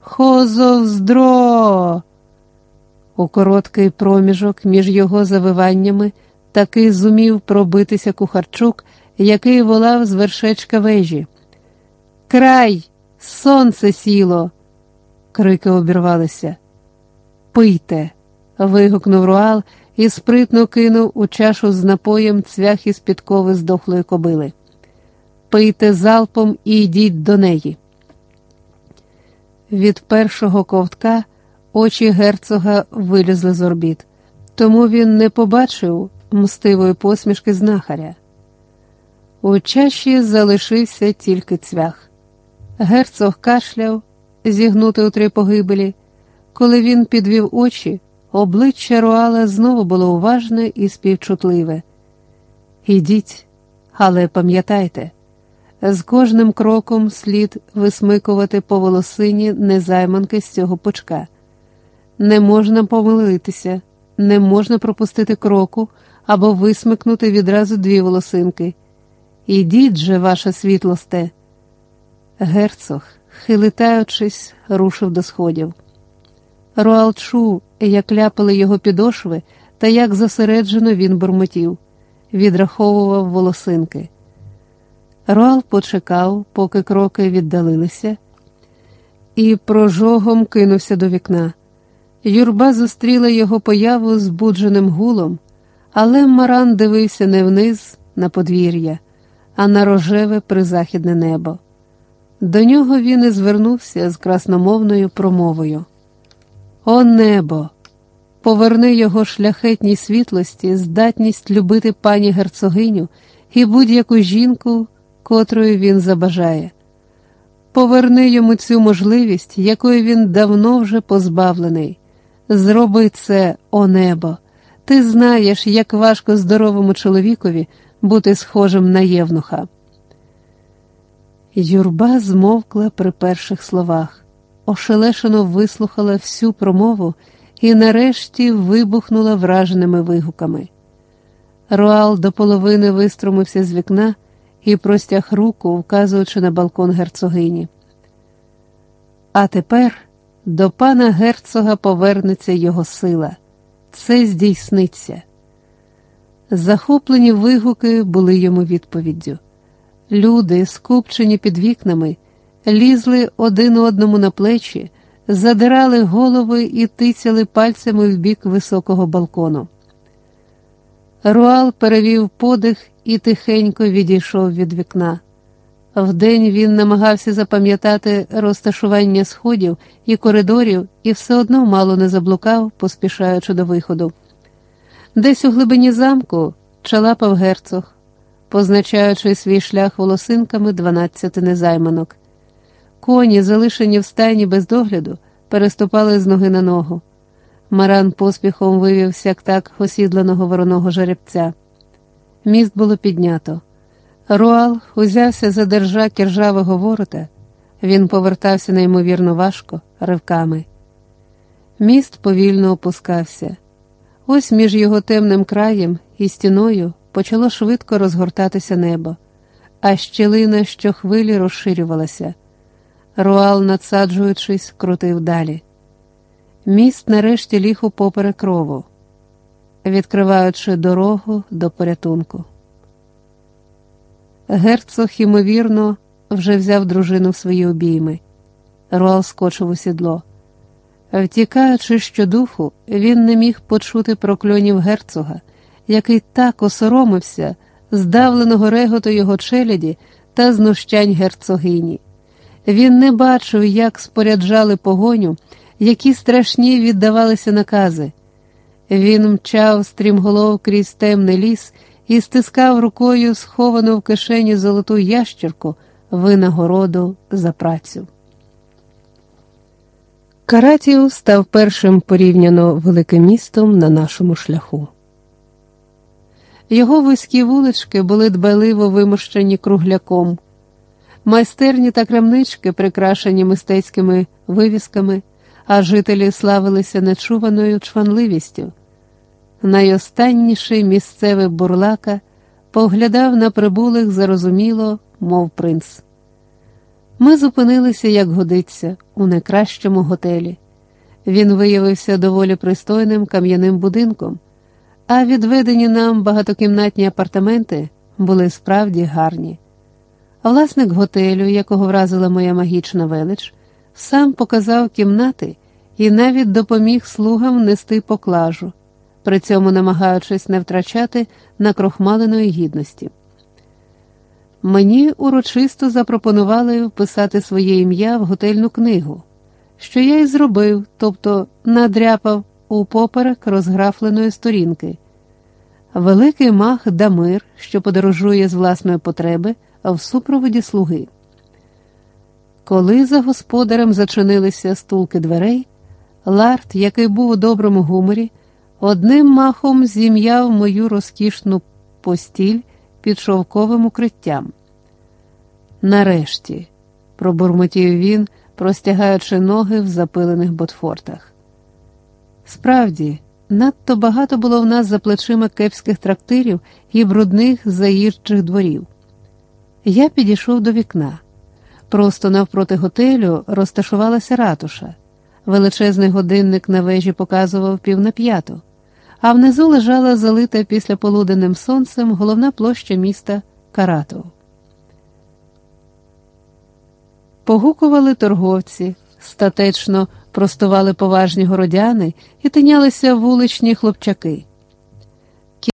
хозовздро. У короткий проміжок між його завиваннями таки зумів пробитися кухарчук, який волав з вершечка вежі. Край, сонце сіло. Крики обірвалися. Пийте. вигукнув Руал і спритно кинув у чашу з напоєм цвях із підкови здохлої кобили. Пийте залпом і йдіть до неї. Від першого ковтка очі герцога вилізли з орбіт, тому він не побачив мстивої посмішки знахаря. У чаші залишився тільки цвях. Герцог кашляв зігнути у три погибелі. Коли він підвів очі, обличчя Руала знову було уважне і співчутливе. Ідіть, але пам'ятайте, з кожним кроком слід висмикувати по волосині незайманки з цього пучка. Не можна помилитися, не можна пропустити кроку або висмикнути відразу дві волосинки. Ідіть же, ваша світлосте. Герцог хилитаючись, рушив до сходів. Руал чув, як ляпали його підошви та як зосереджено він бурмотів, відраховував волосинки. Руал почекав, поки кроки віддалилися, і прожогом кинувся до вікна. Юрба зустріла його появу збудженим гулом, але Маран дивився не вниз на подвір'я, а на рожеве призахідне небо. До нього він і звернувся з красномовною промовою. О небо! Поверни його шляхетній світлості, здатність любити пані герцогиню і будь-яку жінку, котрою він забажає. Поверни йому цю можливість, якої він давно вже позбавлений. Зроби це, о небо. Ти знаєш, як важко здоровому чоловікові бути схожим на євнуха. Юрба змовкла при перших словах, ошелешено вислухала всю промову і нарешті вибухнула враженими вигуками. Руал до половини виструмився з вікна і простяг руку, вказуючи на балкон герцогині. А тепер до пана герцога повернеться його сила. Це здійсниться. Захоплені вигуки були йому відповіддю. Люди, скупчені під вікнами, лізли один одному на плечі, задирали голови і тицяли пальцями в бік високого балкону. Руал перевів подих і тихенько відійшов від вікна. Вдень він намагався запам'ятати розташування сходів і коридорів і все одно мало не заблукав, поспішаючи до виходу. Десь у глибині замку чалапав герцог, позначаючи свій шлях волосинками дванадцяти незайманок. Коні, залишені в стайні без догляду, переступали з ноги на ногу. Маран поспіхом вивів сяк-так осідланого вороного жеребця. Міст було піднято. Руал узявся за держак іржавого ворота. Він повертався неймовірно важко, ривками. Міст повільно опускався. Ось між його темним краєм і стіною почало швидко розгортатися небо, а щелина щохвилі розширювалася. Руал, надсаджуючись, крутив далі. Міст нарешті ліг упоперек рову, відкриваючи дорогу до порятунку. Герцог, ймовірно, вже взяв дружину в свої обійми. Руал скочив у сідло. Втікаючи щодуху, він не міг почути прокльонів герцога, який так осоромився, здавленого реготу його челяді та знущань герцогині. Він не бачив, як споряджали погоню, які страшні віддавалися накази. Він мчав стрімголов крізь темний ліс і стискав рукою сховану в кишені золоту ящерку винагороду за працю. Каратіо став першим порівняно великим містом на нашому шляху. Його вузькі вулички були дбайливо вимощені кругляком, майстерні та крамнички, прикрашені мистецькими вивісками, а жителі славилися нечуваною чванливістю. Найостанніший місцевий бурлака поглядав на прибулих зарозуміло, мов принц. Ми зупинилися, як годиться, у найкращому готелі. Він виявився доволі пристойним кам'яним будинком, а відведені нам багатокімнатні апартаменти були справді гарні. Власник готелю, якого вразила моя магічна велич, сам показав кімнати і навіть допоміг слугам нести поклажу, при цьому намагаючись не втрачати накрохмаленої гідності. Мені урочисто запропонували вписати своє ім'я в готельну книгу, що я й зробив, тобто надряпав у поперек розграфленої сторінки. Великий мах Дамир, що подорожує з власної потреби, в супроводі слуги. Коли за господарем зачинилися стулки дверей, Ларт, який був у доброму гуморі, одним махом зім'яв мою розкішну постіль під шовковим укриттям. Нарешті, пробурмотів він, простягаючи ноги в запилених ботфортах. Справді, надто багато було в нас за плечима кепських трактирів і брудних заїжджих дворів. Я підійшов до вікна. Просто навпроти готелю розташувалася ратуша. Величезний годинник на вежі показував пів на п'яту, а внизу лежала залита після полуденним сонцем головна площа міста Каратов. Погукували торговці, Статечно простували поважні городяни і тинялися вуличні хлопчаки.